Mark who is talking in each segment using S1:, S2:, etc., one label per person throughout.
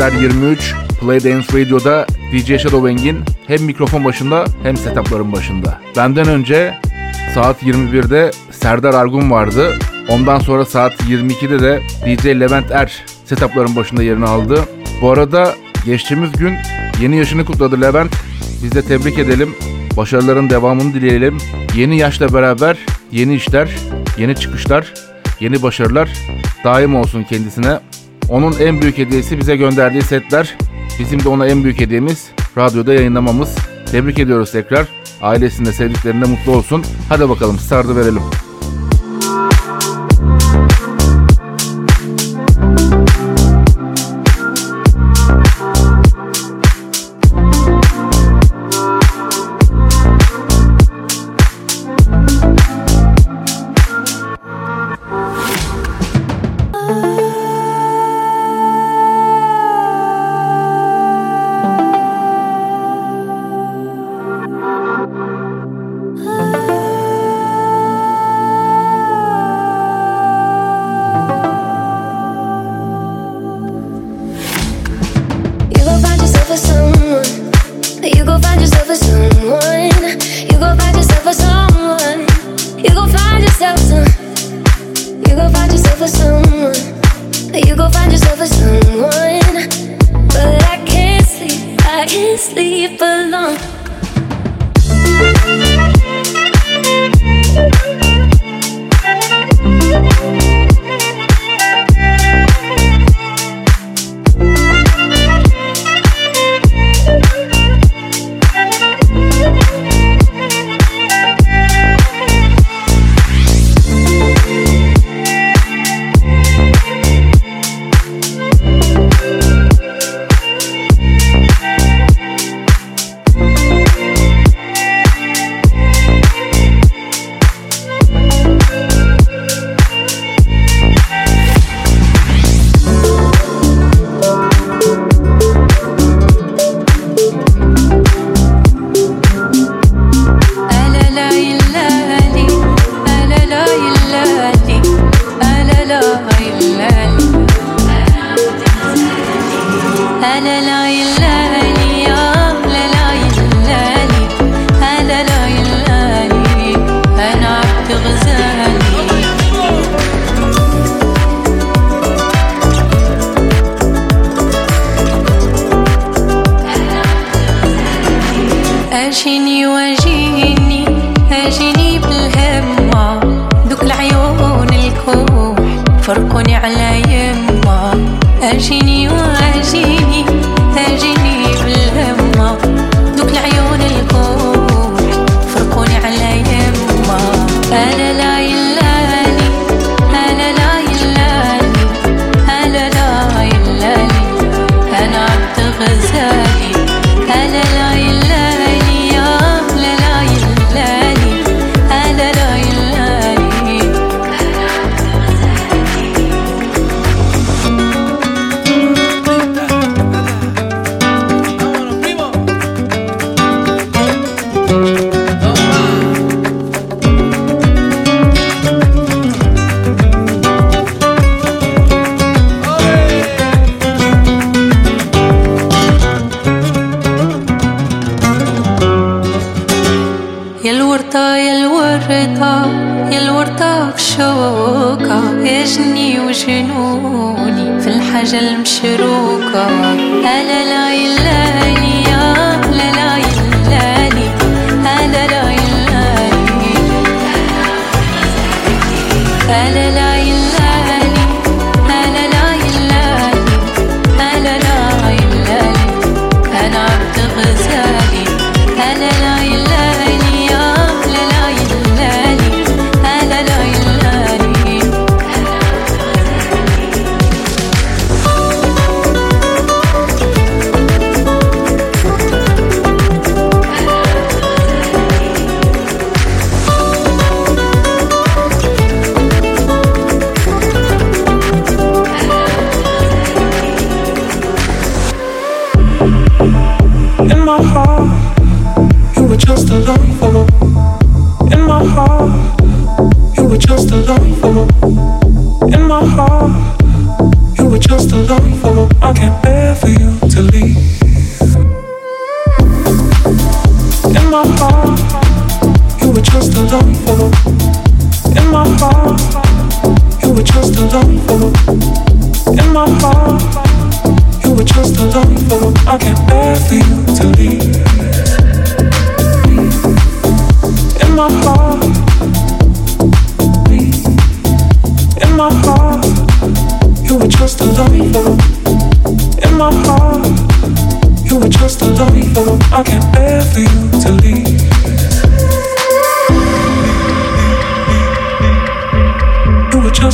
S1: Saatler 23, Play Dance Radio'da DJ Shadow Engin hem mikrofon başında hem setupların başında. Benden önce saat 21'de Serdar Argun vardı. Ondan sonra saat 22'de de DJ Levent Er setupların başında yerini aldı. Bu arada geçtiğimiz gün yeni yaşını kutladı Levent. Biz de tebrik edelim. Başarıların devamını dileyelim. Yeni yaşla beraber yeni işler, yeni çıkışlar, yeni başarılar daim olsun kendisine. Onun en büyük hediyesi bize gönderdiği setler. Bizim de ona en büyük hediyemiz radyoda yayınlamamız. Tebrik ediyoruz tekrar. Ailesinde, sevdiklerinde mutlu olsun. Hadi bakalım startı verelim.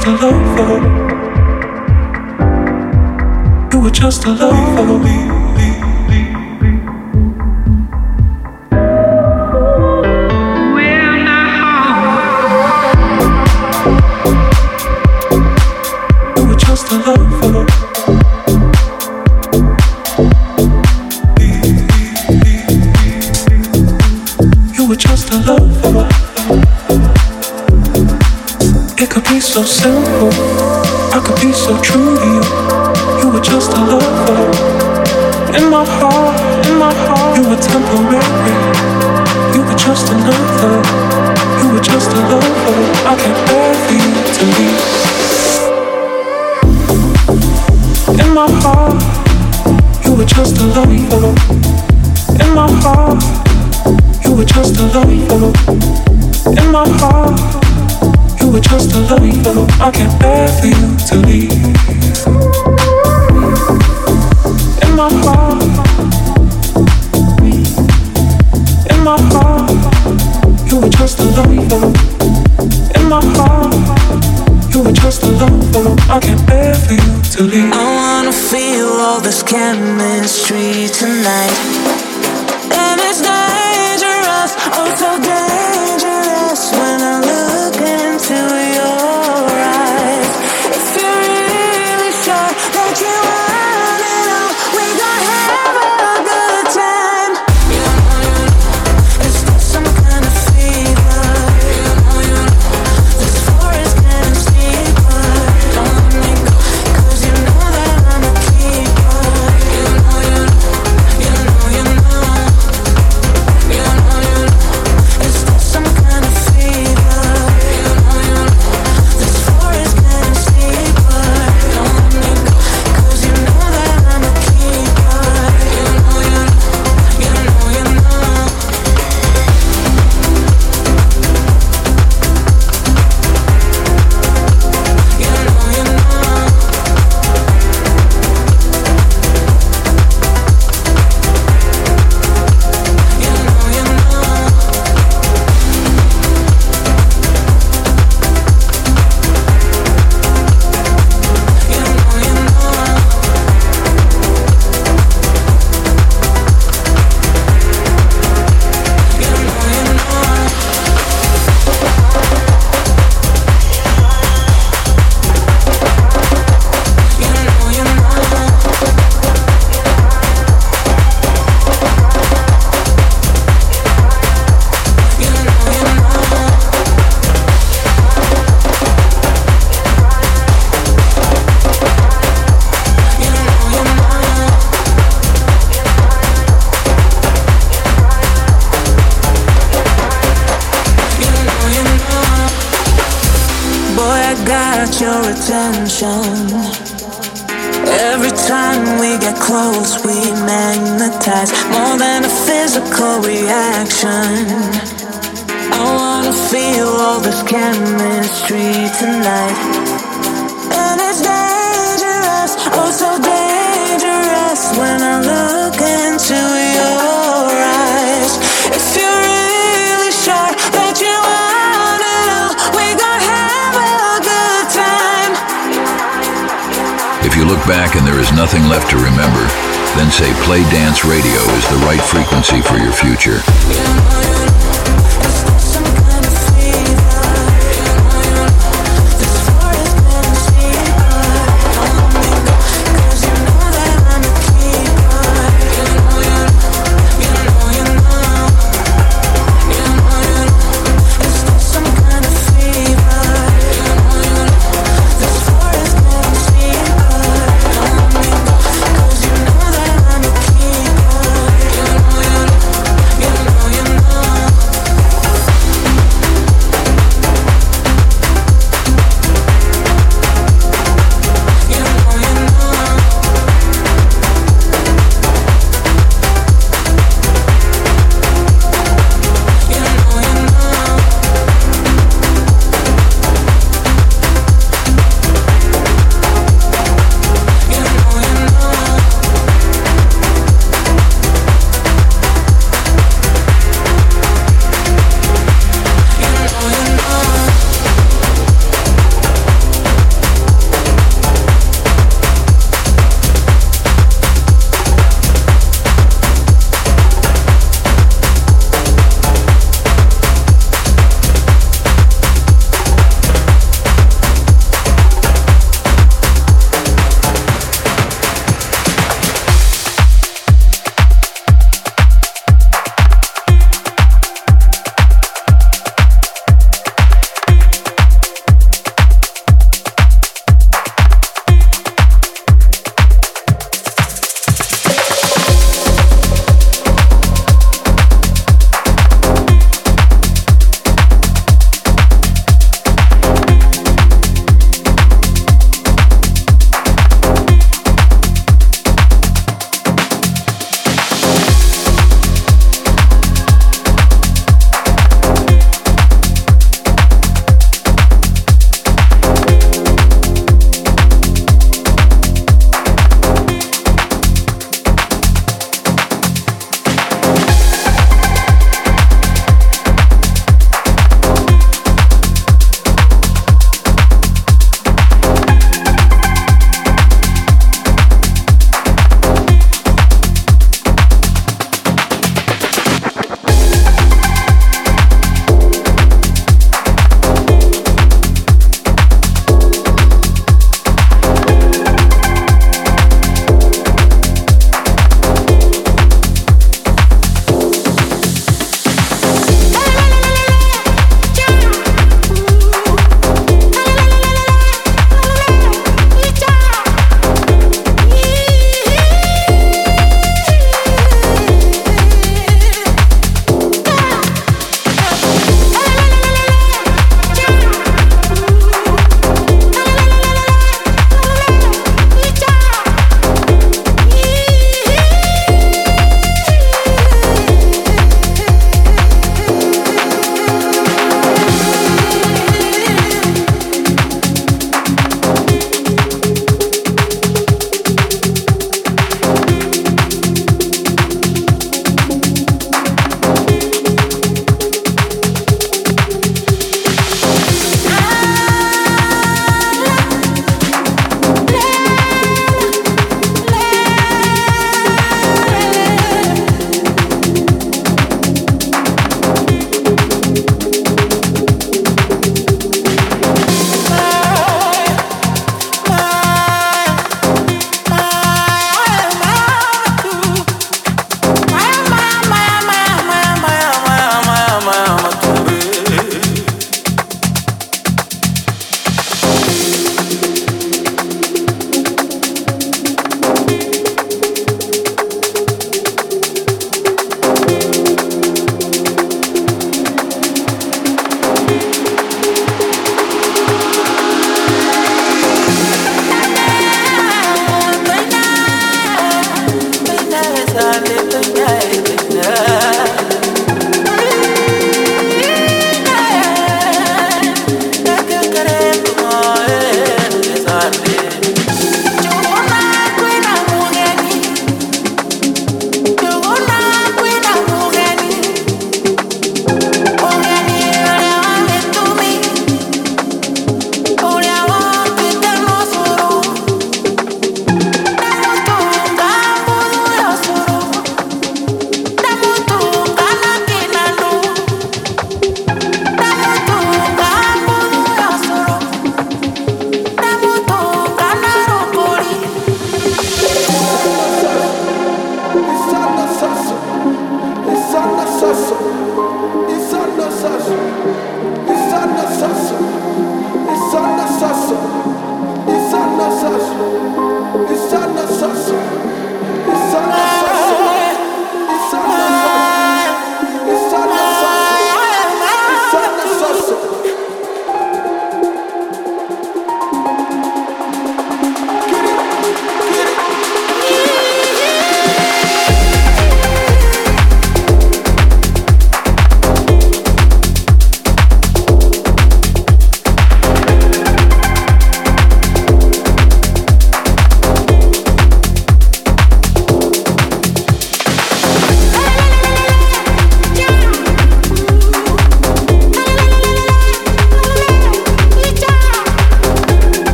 S2: just a lover. You were just a lover. 生活。I
S3: can't bear
S4: for you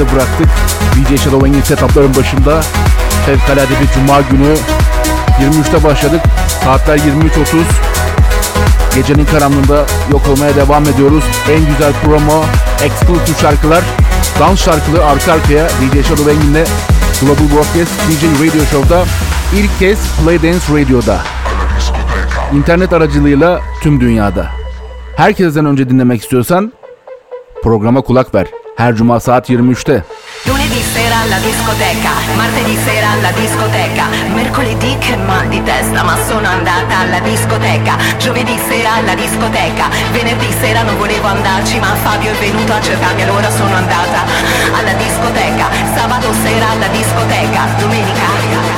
S4: geride bıraktık. DJ Shadowwing'in setupların başında fevkalade bir cuma günü 23'te başladık. Saatler 23.30. Gecenin karanlığında yok olmaya devam ediyoruz. En güzel promo, exclusive şarkılar, dans şarkıları arka arkaya DJ Shadowwing'inle Global Broadcast DJ Radio Show'da ilk kez Play Dance Radio'da. İnternet aracılığıyla tüm dünyada. Herkesten önce dinlemek istiyorsan programa kulak ver. Her cuma saat 23'te.
S5: Lunedì sera alla discoteca, martedì sera alla discoteca, mercoledì che mal di testa ma sono andata alla discoteca, giovedì sera alla discoteca, venerdì sera non volevo andarci ma Fabio è venuto a cercarmi allora sono andata alla discoteca, sabato sera alla discoteca, domenica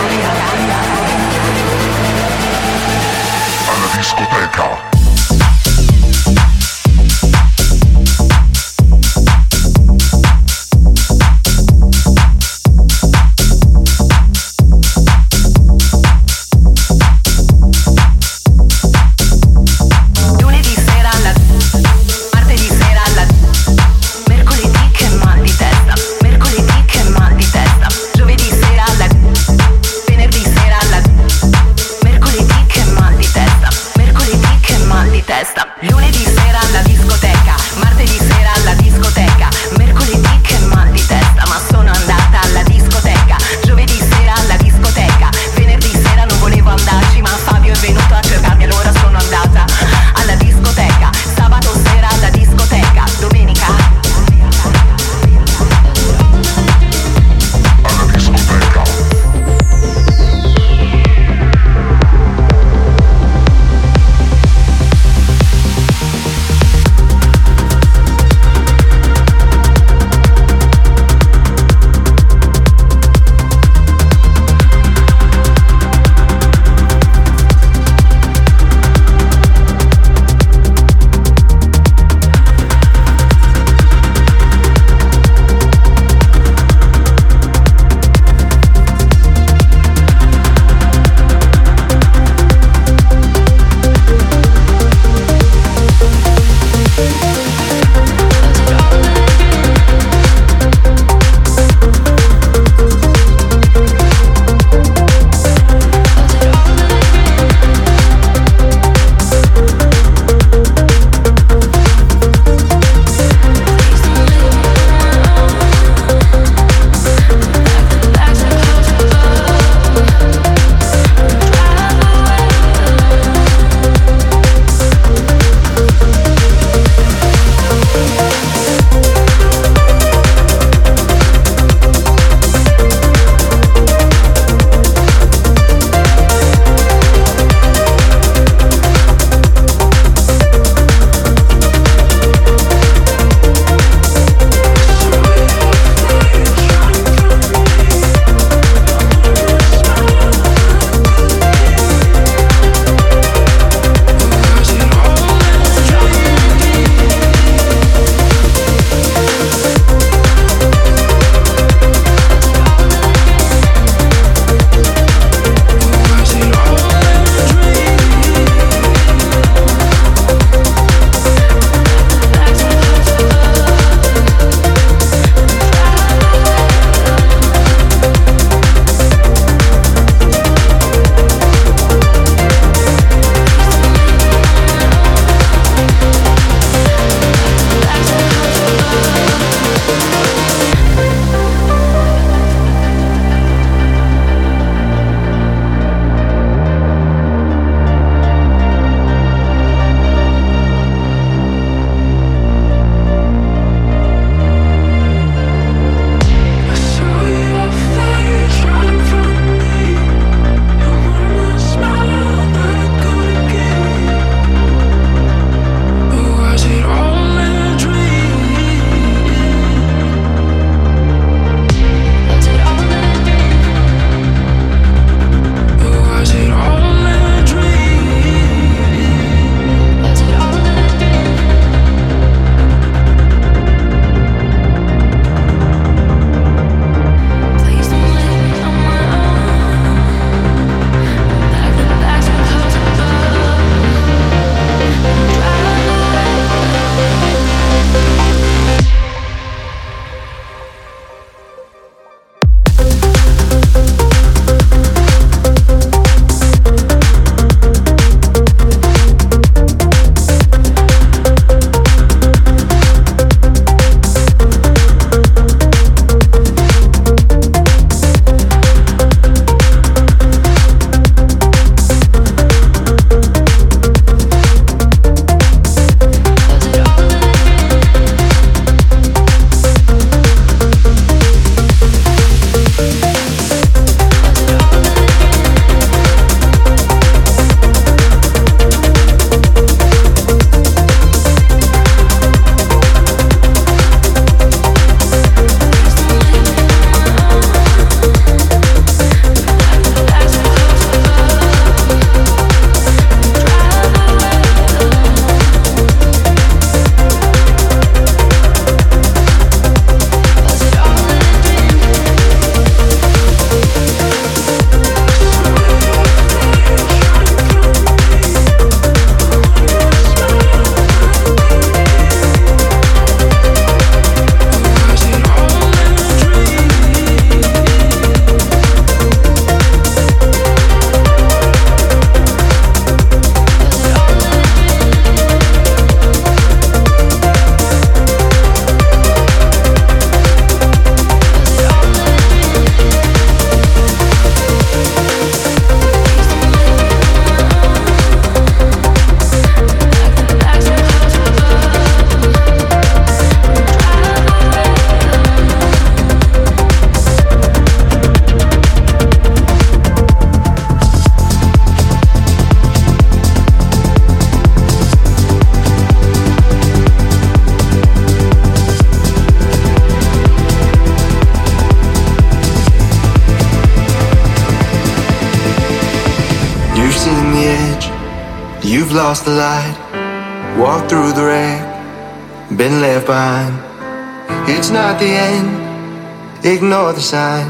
S6: other side.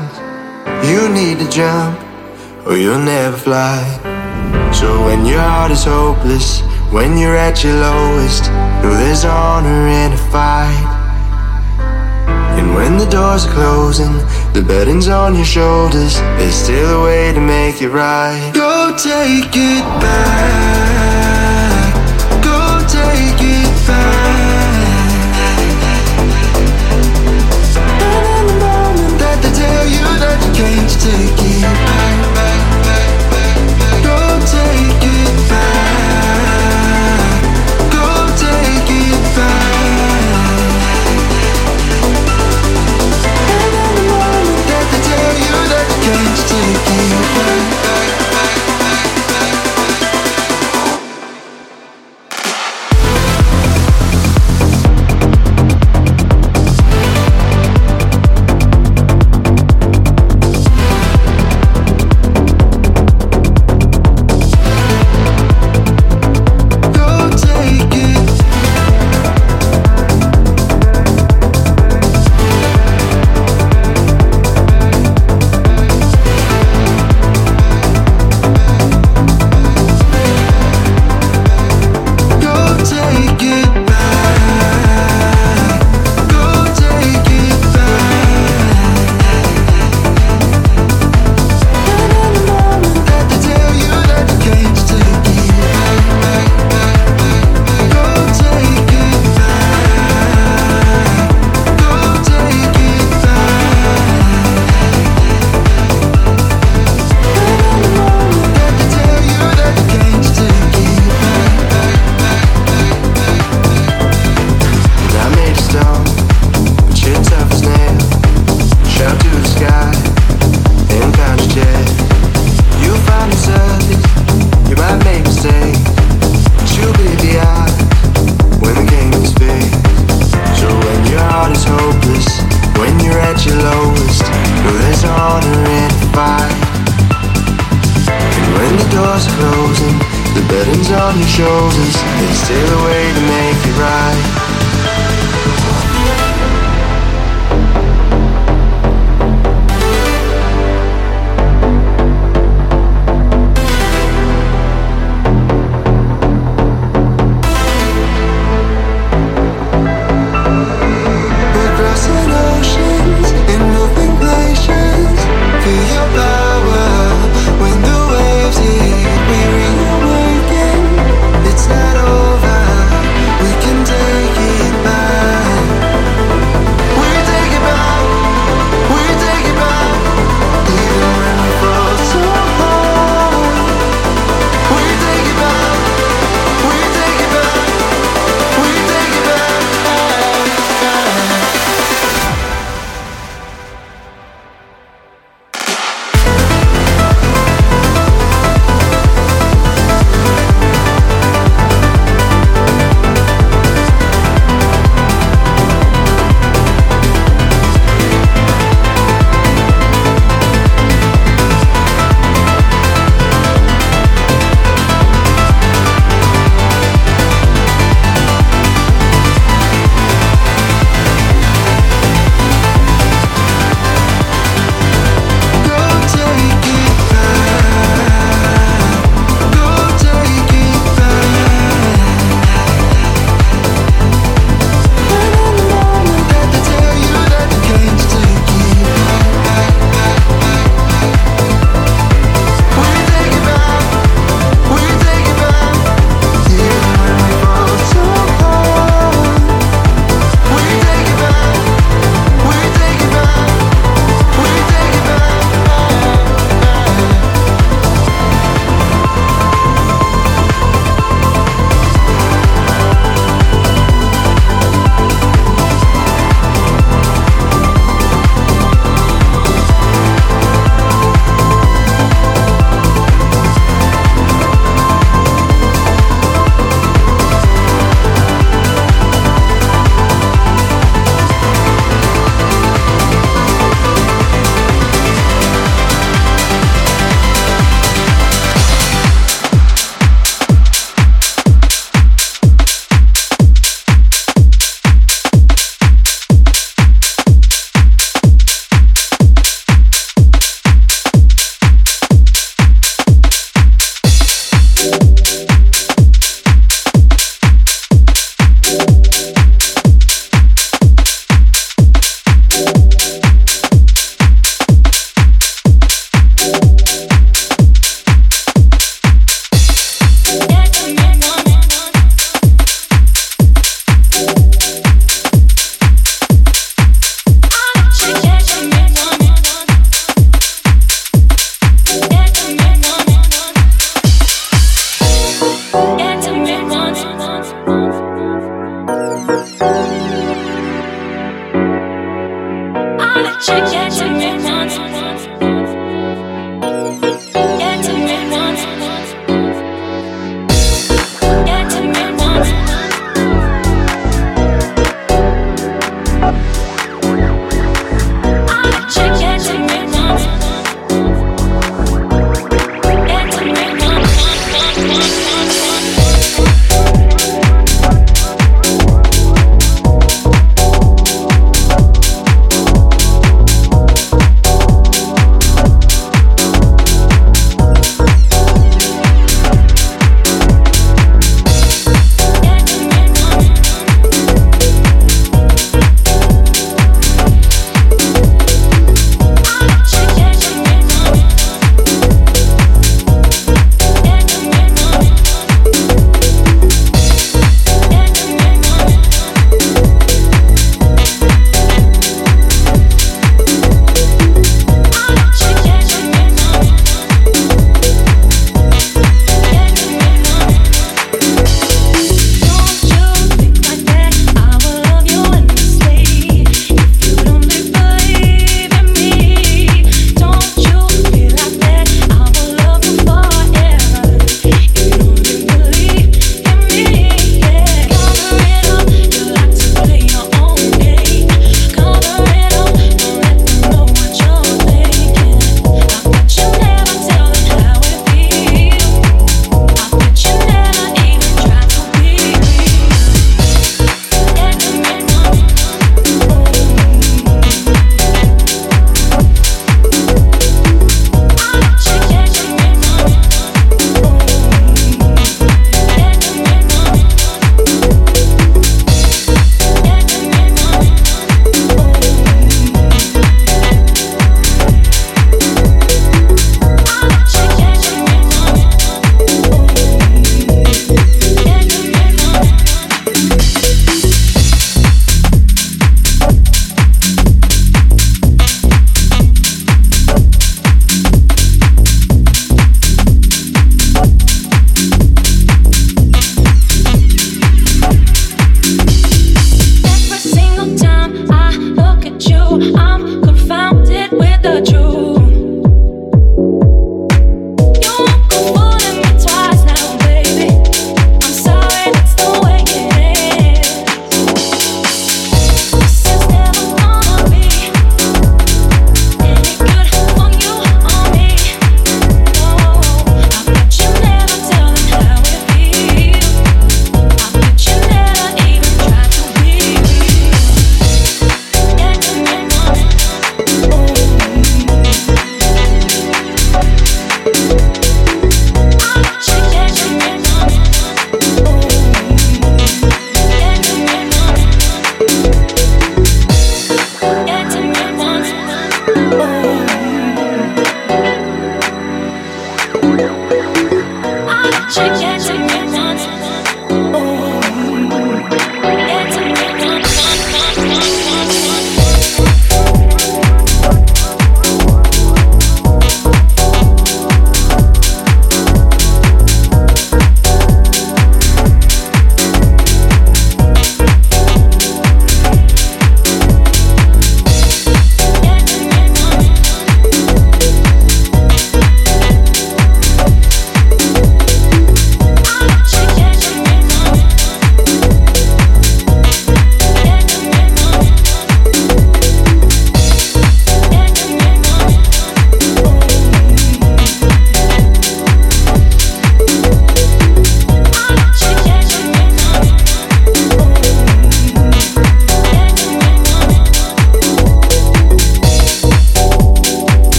S6: you.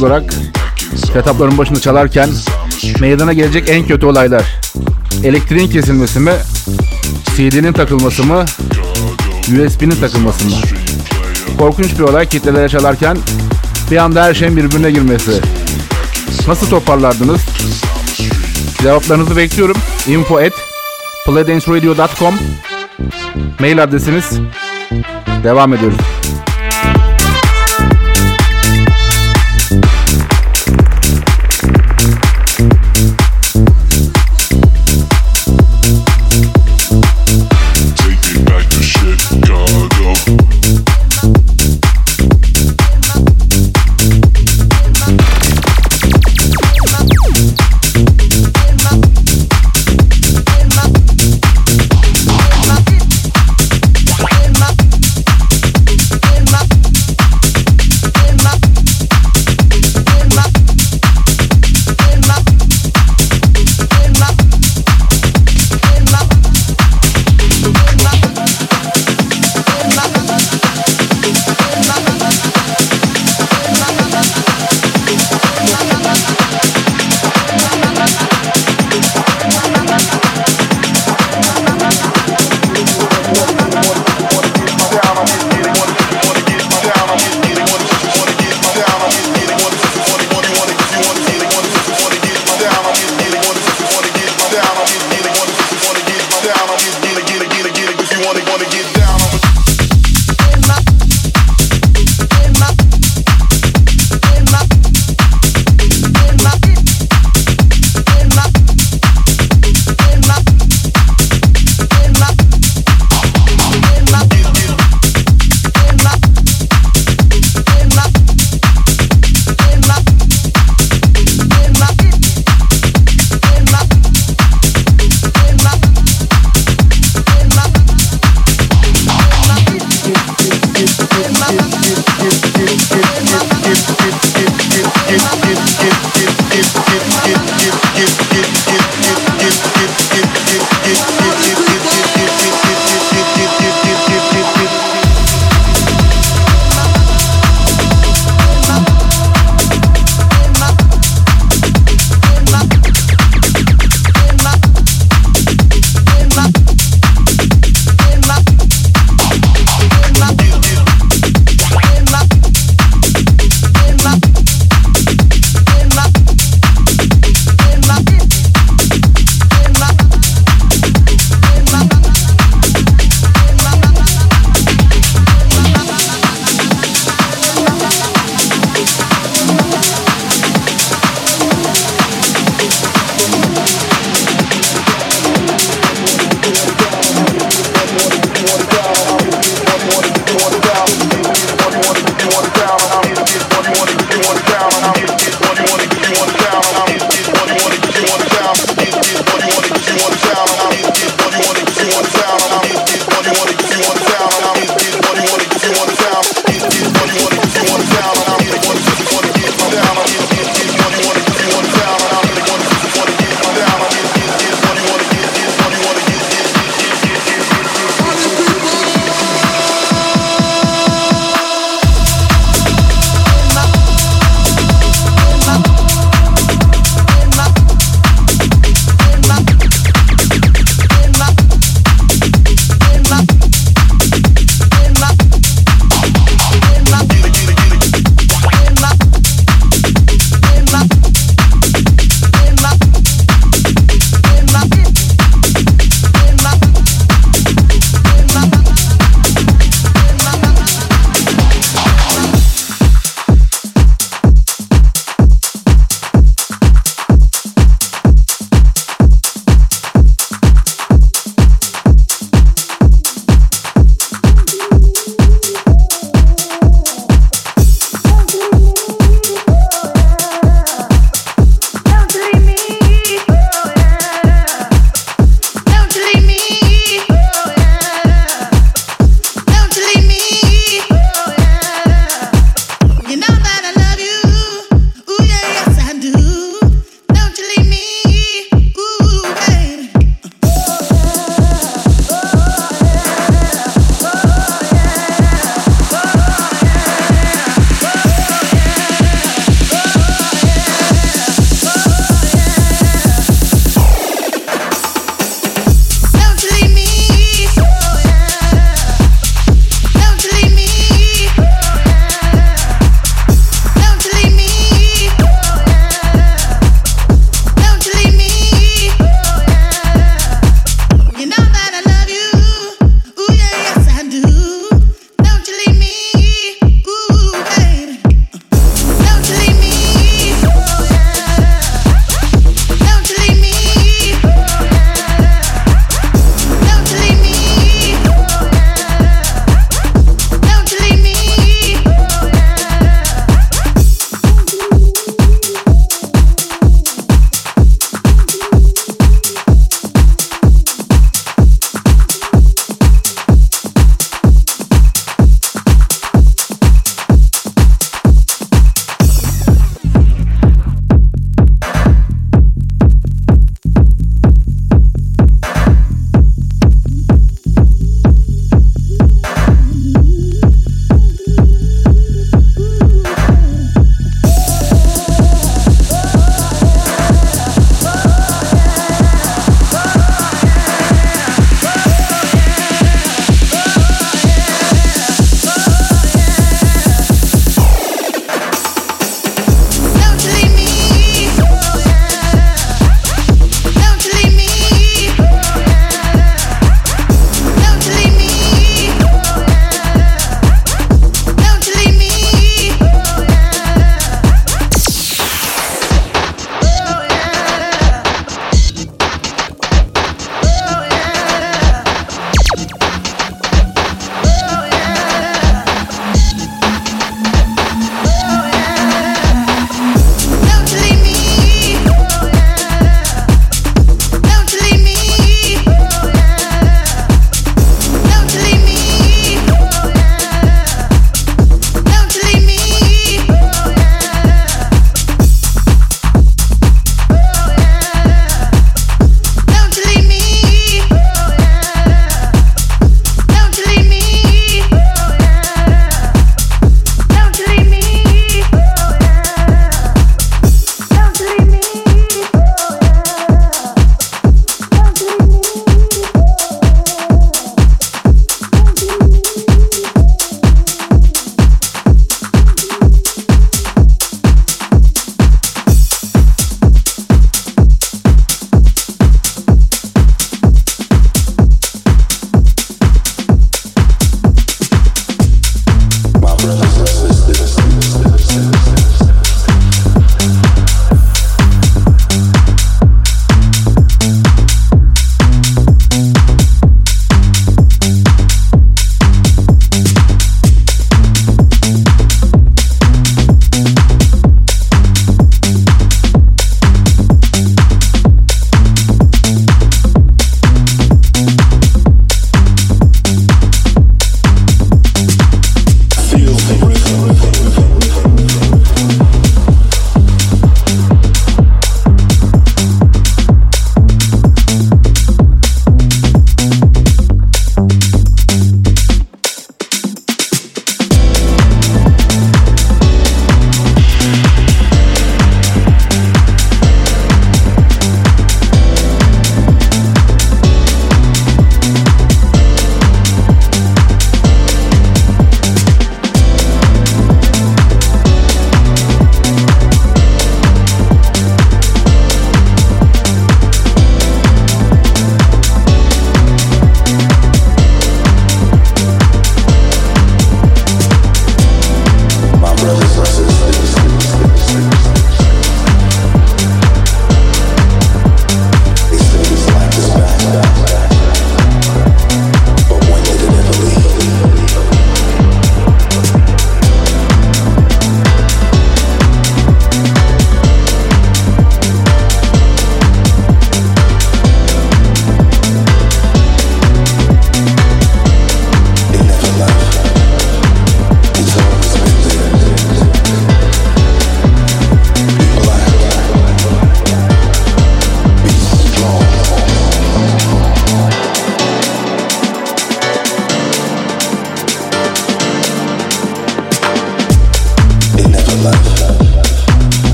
S4: Olarak setupların başında çalarken meydana gelecek en kötü olaylar. Elektriğin kesilmesi mi? CD'nin takılması mı? USB'nin takılması mı? Korkunç bir olay kitlelere çalarken bir anda her şeyin birbirine girmesi. Nasıl toparlardınız? Cevaplarınızı bekliyorum. Info at playdanceradio.com Mail adresiniz. Devam ediyoruz.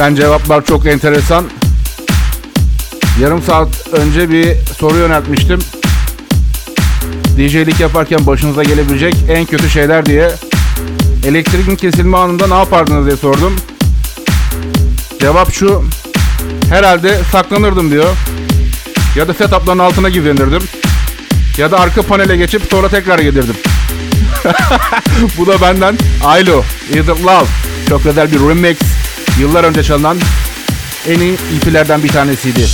S4: Gelen cevaplar çok enteresan. Yarım saat önce bir soru yöneltmiştim. DJ'lik yaparken başınıza gelebilecek en kötü şeyler diye. Elektriğin kesilme anında ne yapardınız diye sordum. Cevap şu. Herhalde saklanırdım diyor. Ya da setupların altına gizlenirdim. Ya da arka panele geçip sonra tekrar gelirdim. Bu da benden Aylo, Is It Love. Çok özel bir remix. Yıllar önce çalınan en iyi EP'lerden bir tanesiydi.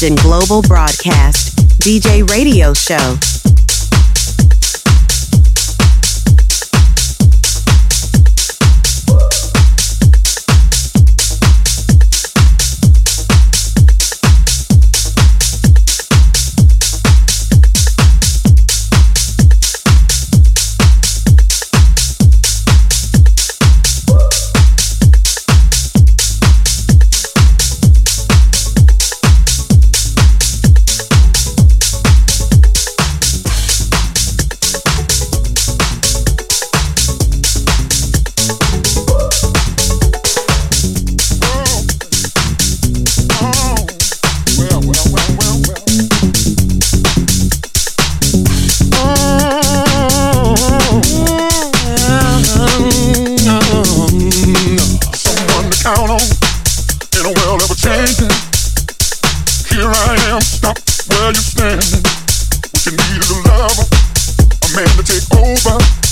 S7: Shadow Global Broadcast, DJ Radio Show.
S8: over.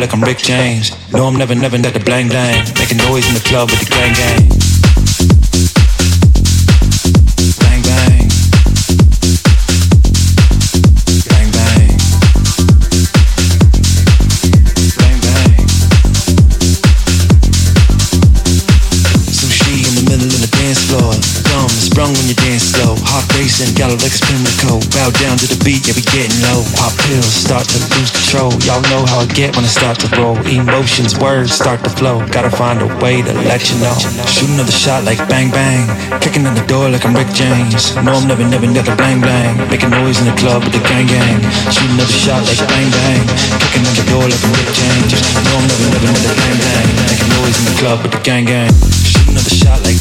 S8: like I'm Rick James. No, I'm never, never that the blank blank. Making noise in the club with the gang gang. Sprung when you dance slow, heart racing, got a leg spin. Bow down to the beat, yeah, we get Start to lose control. Y'all know how I get when I start to roll. Emotions, words start to flow. Gotta find a way to let you know. Shoot another shot like bang bang. Kicking in the door like I'm Rick James. No, I'm never, never, never bang bang. Making noise in the club with the gang gang. Shoot another shot like bang bang. Kicking in the door like I'm Rick James. No, I'm never, never, never bang bang. Making noise in the club with the gang gang. Shoot another shot like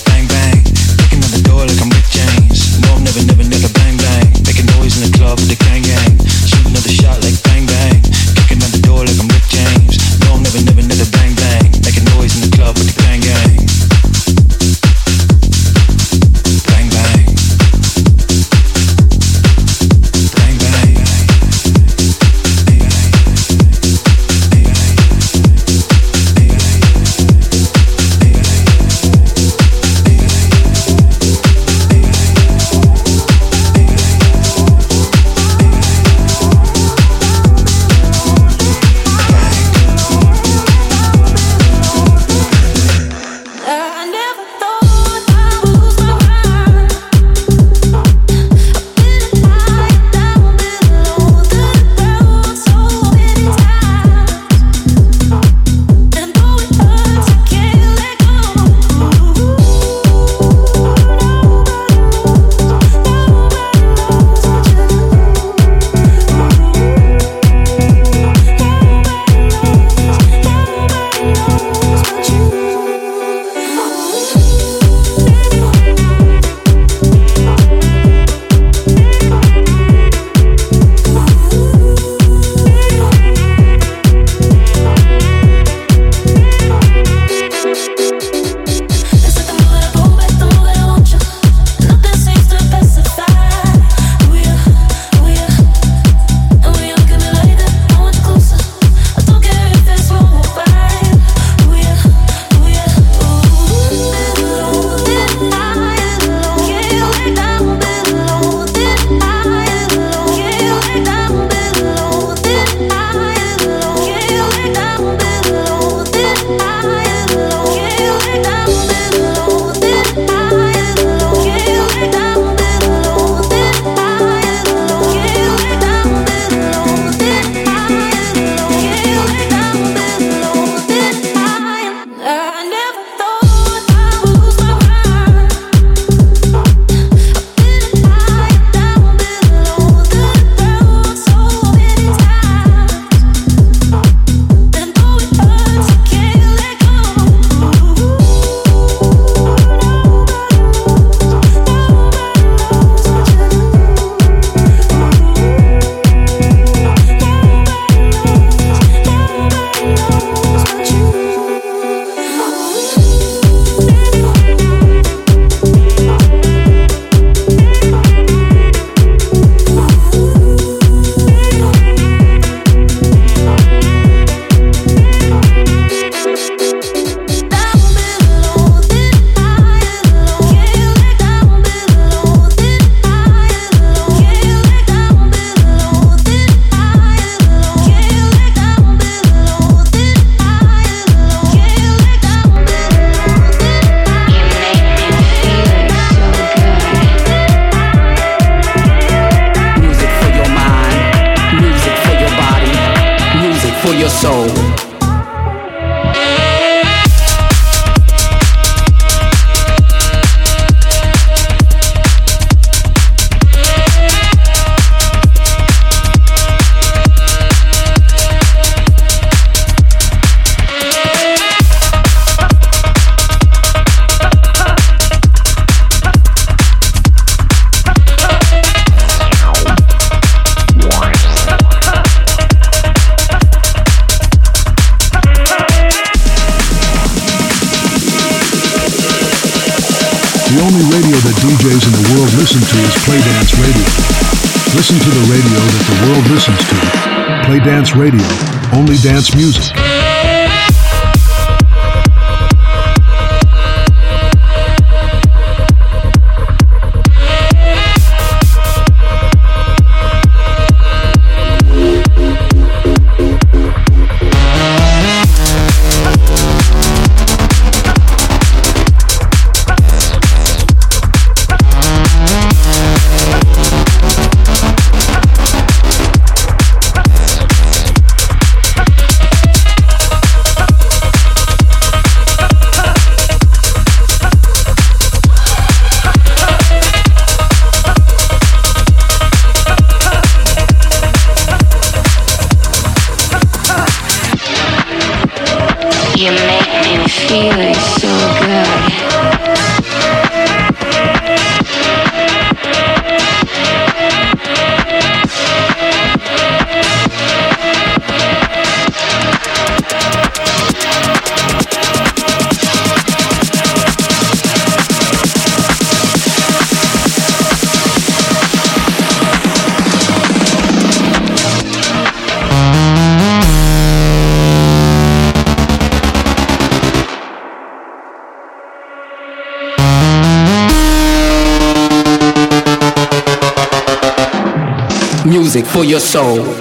S9: soul.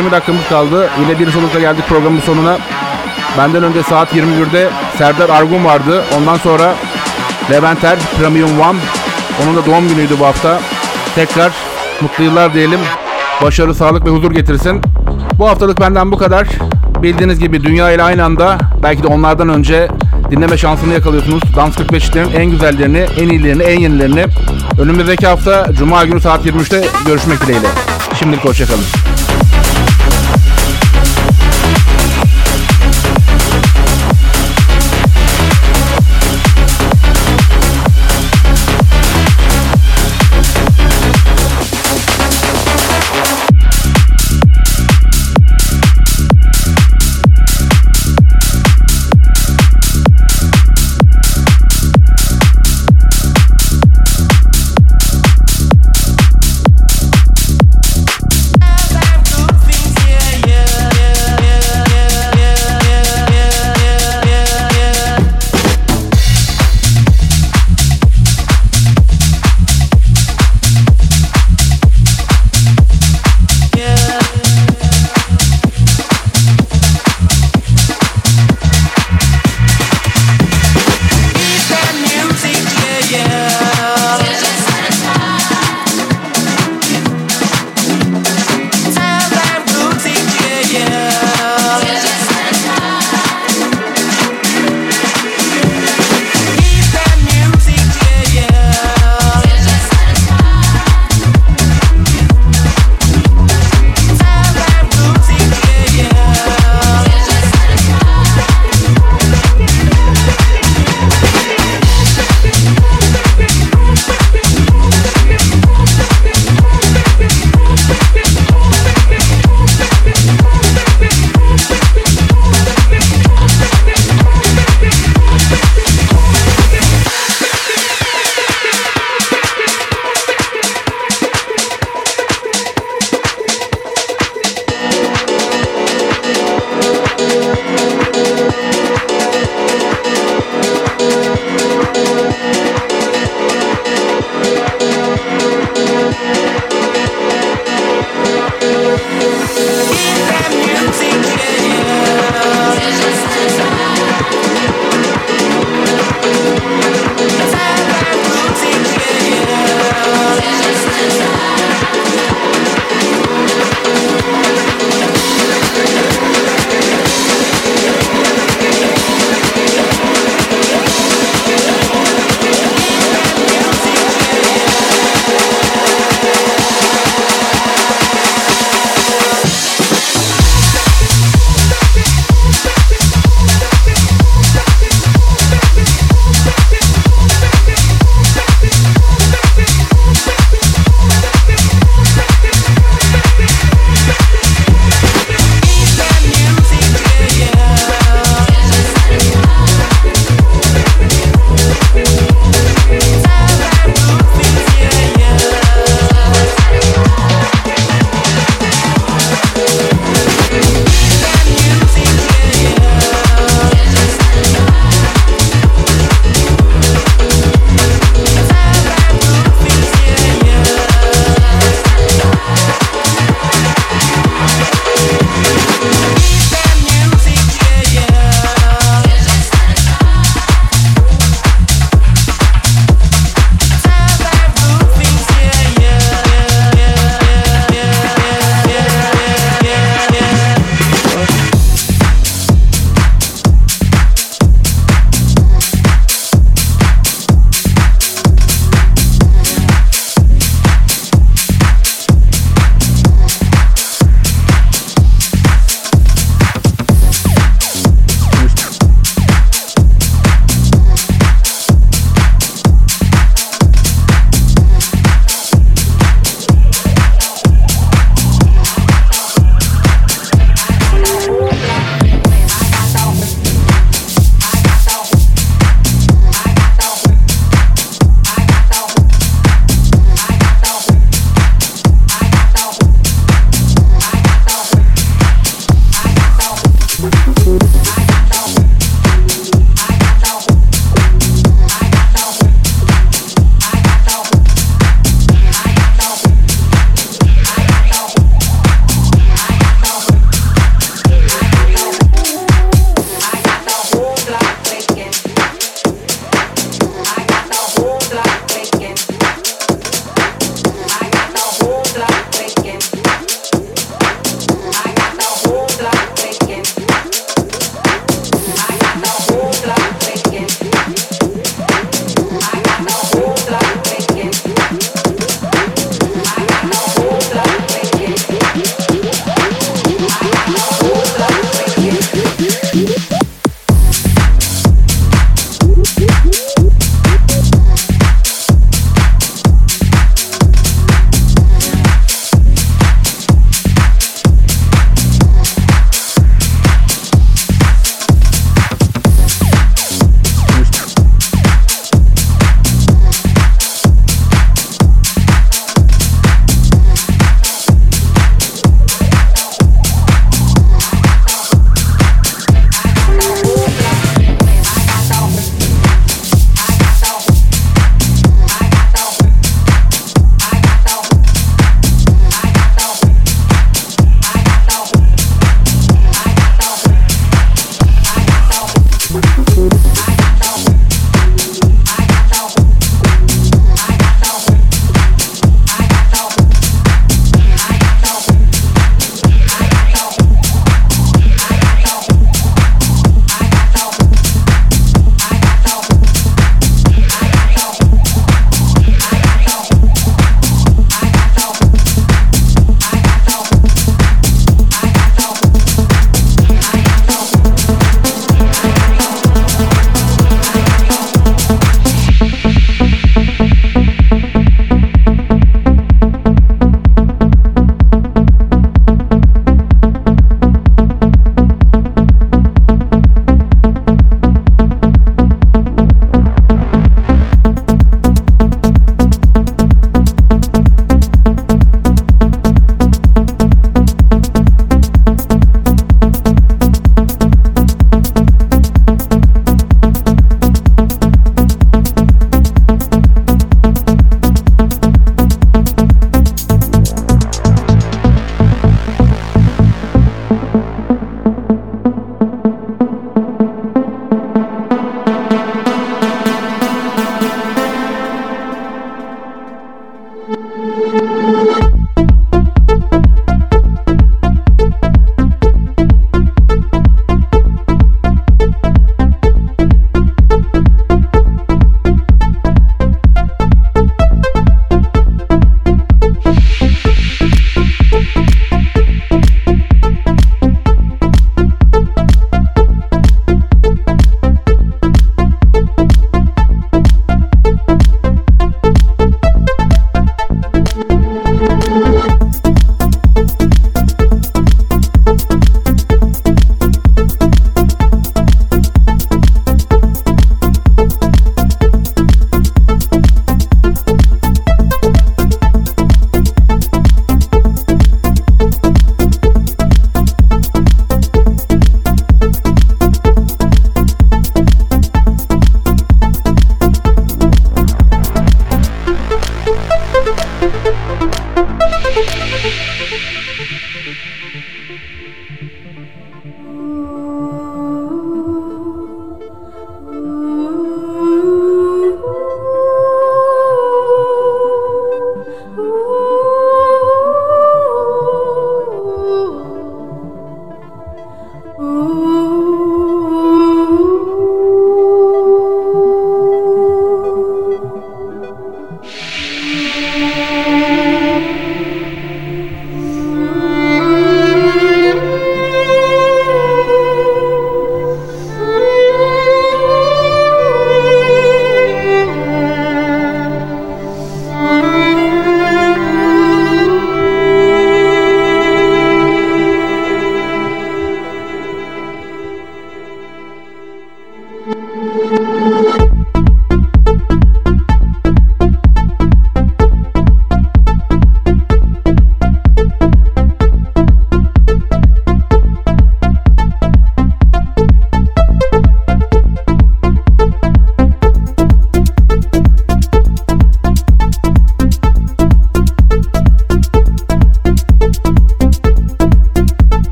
S10: 20 dakikamız kaldı. Yine bir solukla geldik programın sonuna. Benden önce saat 21'de Serdar Argun vardı. Ondan sonra Leventer Premium One. Onun da doğum günüydü bu hafta. Tekrar mutlu yıllar diyelim. Başarı, sağlık ve huzur getirsin. Bu haftalık benden bu kadar. Bildiğiniz gibi dünya ile aynı anda belki de onlardan önce dinleme şansını yakalıyorsunuz. Dans 45'lerin en güzellerini, en iyilerini, en yenilerini. Önümüzdeki hafta Cuma günü saat 23'te görüşmek dileğiyle. Şimdilik hoşçakalın.